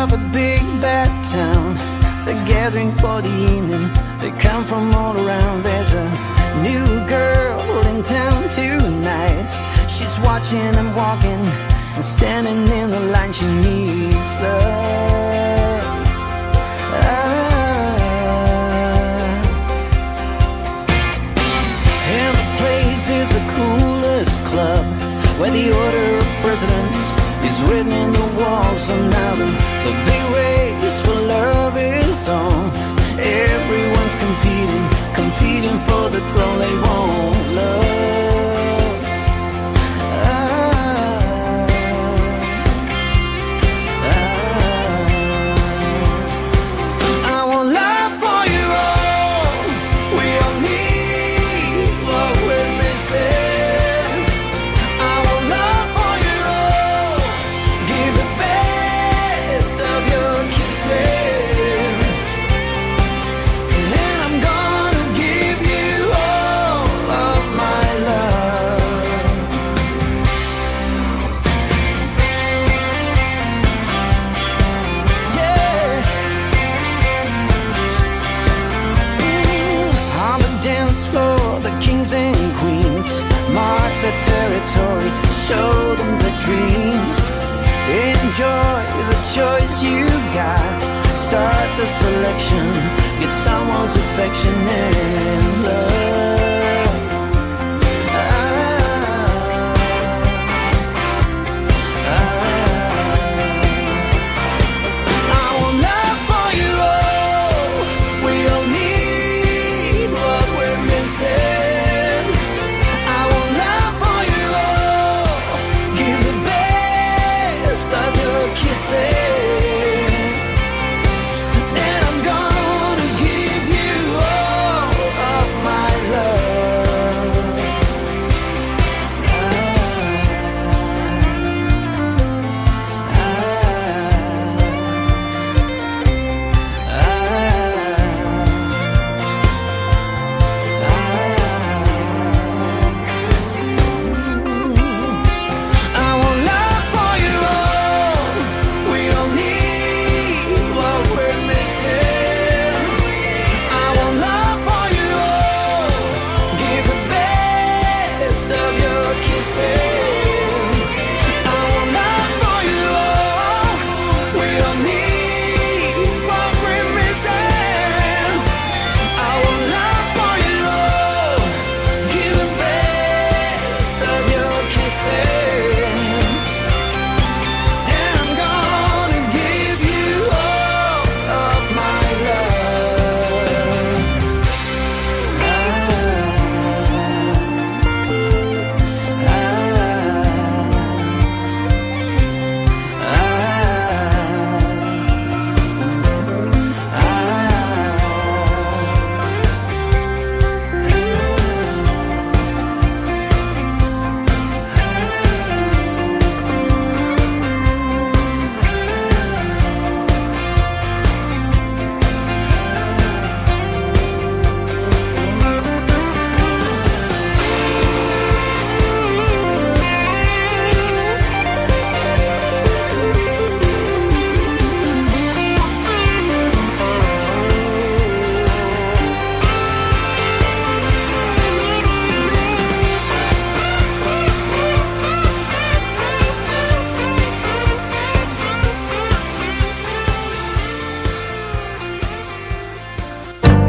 of a big bad town. They're gathering for the evening. They come from all around. There's a new girl in town tonight. She's watching and walking and standing in the line. She needs love. Ah. And the place is the coolest club where the order of presidents is written in the walls. So now the, the big race for love is on. The selection, get someone's affection and love.